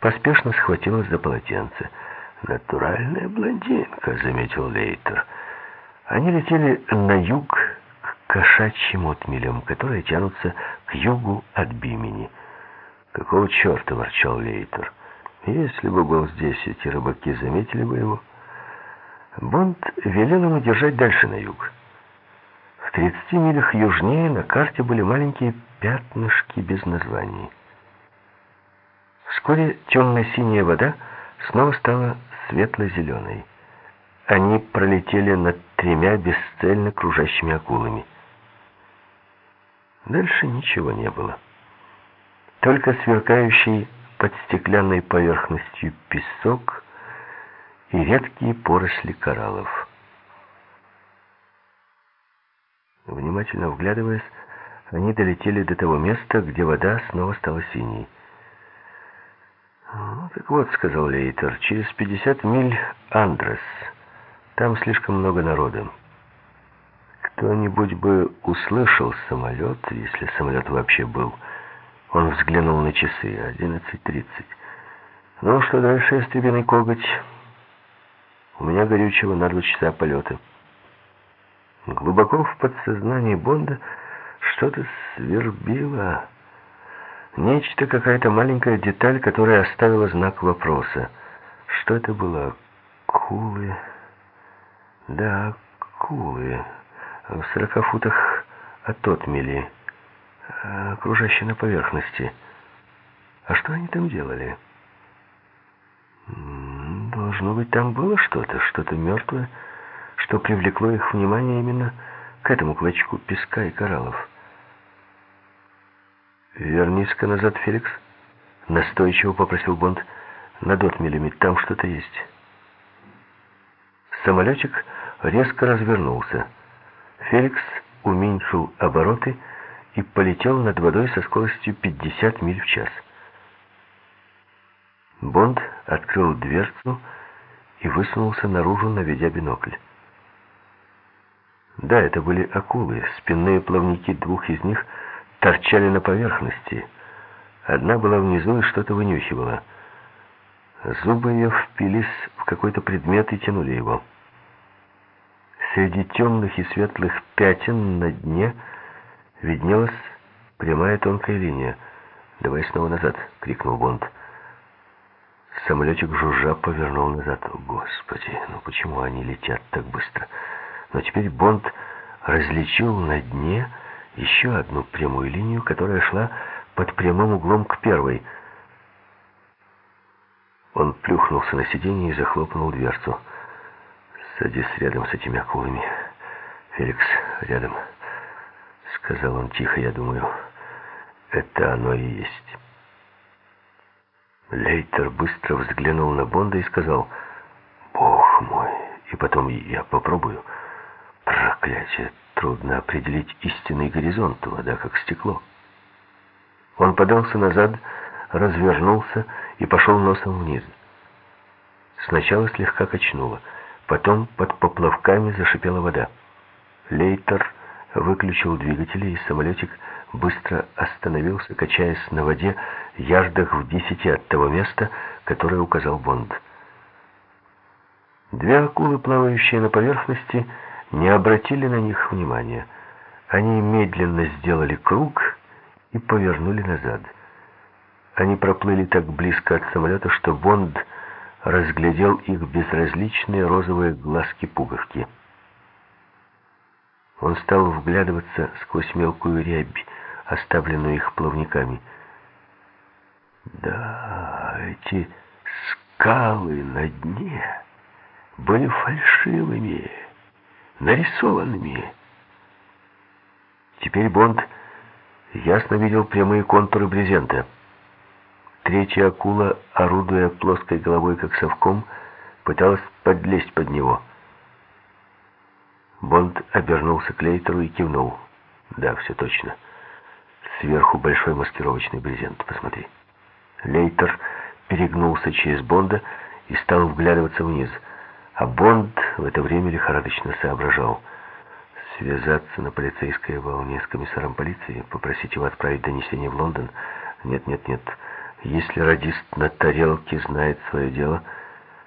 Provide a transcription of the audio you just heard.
поспешно схватилась за полотенце. «Натуральная блондинка», — заметил Лейтер. Они летели на юг к кошачьим отмелям, которые тянутся к югу от Бимени. «Какого черта?» — ворчал Лейтер. «Если бы был здесь, эти рыбаки заметили бы его». Бонд велел ему держать дальше на юг. В 30 милях южнее на карте были маленькие пятнышки без названий. Вскоре темно-синяя вода снова стала светло-зеленой. Они пролетели над тремя бесцельно кружащими акулами. Дальше ничего не было. Только сверкающий под стеклянной поверхностью песок и редкие поросли кораллов. Внимательно вглядываясь, они долетели до того места, где вода снова стала синей. «Ну, так вот», — сказал Лейтер, — «через 50 миль Андрес. Там слишком много народа. Кто-нибудь бы услышал самолет, если самолет вообще был». Он взглянул на часы. 11.30. «Ну, что дальше, ястребиный коготь?» «У меня горючего на два часа полета». Глубоко в подсознании Бонда что-то свербило. Нечто, какая-то маленькая деталь, которая оставила знак вопроса. Что это было? Кулы? Да, кулы. В сорока футах от отмели, кружащие на поверхности. А что они там делали? Должно быть, там было что-то, что-то мертвое, что привлекло их внимание именно к этому клочку песка и кораллов. «Вернись-ка назад, Феликс», — настойчиво попросил Бонд. «Над отмелями там что-то есть». Самолетик резко развернулся. Феликс уменьшил обороты и полетел над водой со скоростью 50 миль в час. Бонд открыл дверцу и высунулся наружу, наведя бинокль. Да, это были акулы. Спинные плавники двух из них торчали на поверхности. Одна была внизу и что-то вынюхивала. Зубы ее впились в какой-то предмет и тянули его. Среди темных и светлых пятен на дне виднелась прямая тонкая линия. «Давай снова назад!» — крикнул Бонд. Самолетик жужжа повернул назад. Господи, ну почему они летят так быстро? Но теперь Бонд различил на дне еще одну прямую линию, которая шла под прямым углом к первой. Он плюхнулся на сиденье и захлопнул дверцу. «Садись рядом с этими акулами. Феликс, рядом», — сказал он тихо, я думаю. «Это оно и есть». Лейтер быстро взглянул на Бонда и сказал, «Бог мой!» И потом я попробую. Проклятие! Трудно определить истинный горизонт, вода как стекло. Он подался назад, развернулся и пошел носом вниз. Сначала слегка качнуло, потом под поплавками зашипела вода. Лейтер выключил двигатели, и самолетик быстро остановился, качаясь на воде ярдах в десяти от того места, которое указал Бонд. Две акулы, плавающие на поверхности, не обратили на них внимания. Они медленно сделали круг и повернули назад. Они проплыли так близко от самолета, что Бонд разглядел их безразличные розовые глазки-пуговки. Он стал вглядываться сквозь мелкую рябь, оставленную их плавниками. Да, эти скалы на дне были фальшивыми нарисованными. Теперь Бонд ясно видел прямые контуры брезента. Третья акула, орудуя плоской головой, как совком, пыталась подлезть под него. Бонд обернулся к Лейтеру и кивнул. «Да, все точно. Сверху большой маскировочный брезент, посмотри». Лейтер перегнулся через Бонда и стал вглядываться вниз – а Бонд в это время лихорадочно соображал. Связаться на полицейской волне с комиссаром полиции, попросить его отправить донесение в Лондон. Нет, нет, нет. Если радист на тарелке знает свое дело,